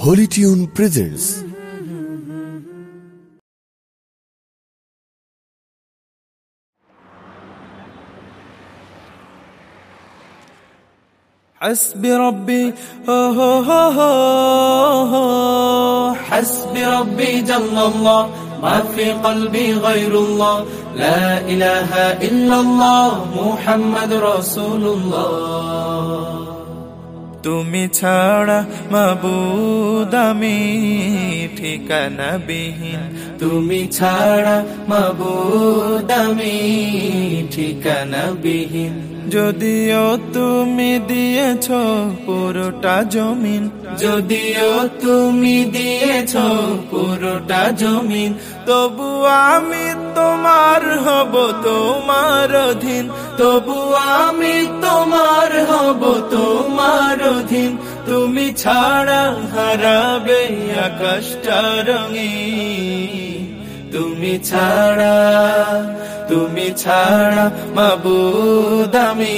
Holy Tune Presents حسبي ربي حسبي ربي جل الله ما في قلبي غير الله. لا إله إلا الله محمد رسول الله. তুমি ছাড়া মাবুদ আমি ঠিকানা বিহীন তুমি ছাড়া মাবুদ আমি ঠিকানা বিহীন যদিও তুমি দিয়েছ পুরোটা জমিন, যদিও তুমি দিয়েছ পুরোটা জমিন, তবু আমি তোমার হব তোমার অধীন। তবু আমি তোমার হব তোমার অধীন তুমি ছাড়া হারাবে আকাশটা রঙিন। তুমি ছাড়া তুমি ছাড়া মাবুদ আমি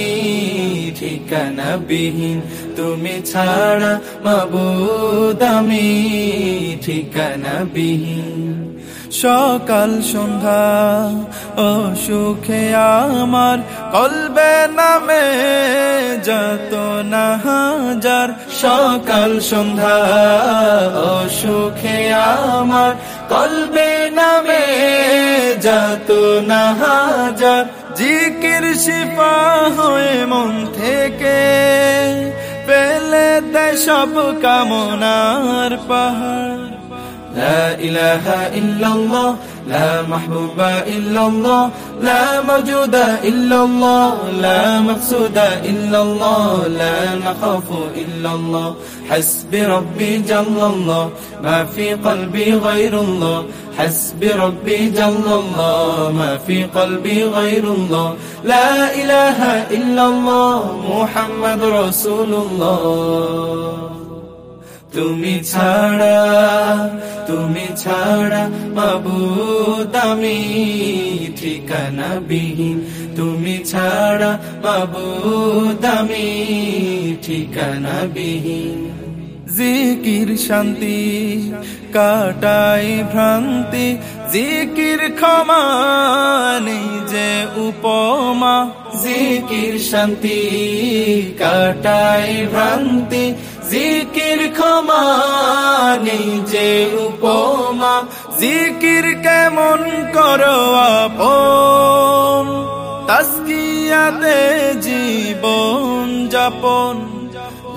ঠিকানা বিহীন তুমি ছাড়া মাবুদ আমি ঠিকানা বিহীন সকাল সন্ধ্যা, ও সুখে আমার কলবে নামে যত না হাজার সকাল সন্ধ্যা, ও সুখে আমার কলবে নামে যত না হাজার জিকির শিপা হয়ে মন থেকে পেলে দেয় সব কামনার পাহাড়। لا إله إلا الله لا محبوب إلا الله لا موجود إلا الله لا مقصود إلا الله لا نخاف إلا الله حسبي ربي جل الله ما في قلبي غير الله. حسبي ربي جل الله ما في قلبي غير الله. لا إله إلا الله محمد رسول الله. তুমি ছাড়া তুমি ছাড়া মাবুদ আমি ঠিকানা বিহীন তুমি ছাড়া মাবুদ আমি ঠিকানা বিহীন জিকির শান্তি কাটাই ভ্রান্তি, জিকির ক্ষমা যে উপমা। জিকির শান্তি কাটাই ভ্রান্তি জিকির ক্ষমা নেই যে উপমা। জিকির কেমন করো আপন? তাস্কিয়াতে জীবন যাপন।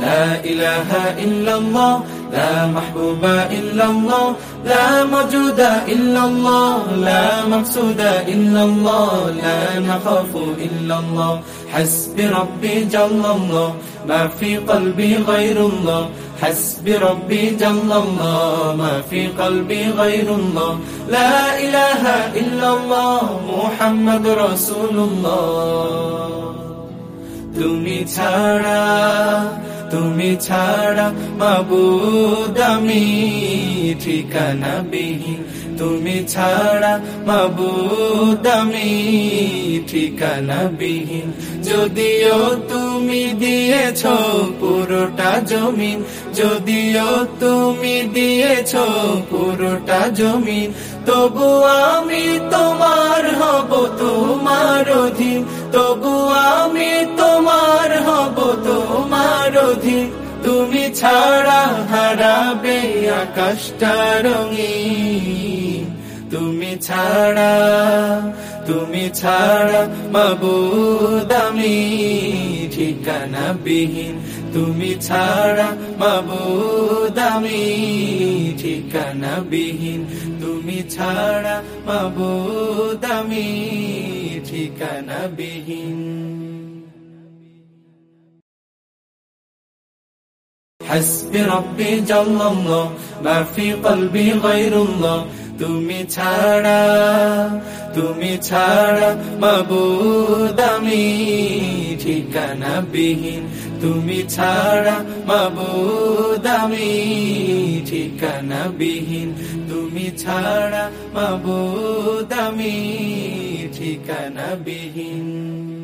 লা ইলাহা ইল্লাল্লাহ لا محبوب إلا الله لا موجود إلا الله لا مقصود إلا الله لا نخاف إلا الله حسبي ربي جل الله ما في قلبي غير الله حسبي ربي جل الله ما في قلبي غير الله لا إله إلا الله محمد رسول الله তুমি ছাড়া তুমি ছাড়া মাবুদ আমি ঠিকানা বিহীন। তুমি ছাড়া মাবুদ আমি ঠিকানা বিহীন। যদিও তুমি দিয়েছ পুরোটা জমিন, যদিও তুমি দিয়েছ পুরোটা জমিন, তবু আমি তোমার হব তোমার অধীন। তবু আমি তোমার হব তোমার অধীন তুমি ছাড়া হারাবে আকাশটা রঙিন। তুমি ছাড়া তুমি ছাড়া মাবুদ আমি ঠিকানা বিহীন তুমি ছাড়া মাবুদ আমি ঠিকানা বিহীন তুমি ছাড়া মাবুদ আমি ঠিকানা বিহীন হাসবি রব্বি জাল্লাল্লাহ মাফি কলবি গায়রুল্লাহ তুমি ছাড়া তুমি ছাড়া মাবুদ আমি ঠিকানা বিহীন তুমি ছাড়া মাবুদ আমি ঠিকানা বিহীন তুমি ছাড়া মাবুদ আমি ঠিকানা বিহীন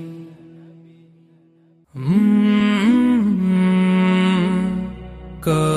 go.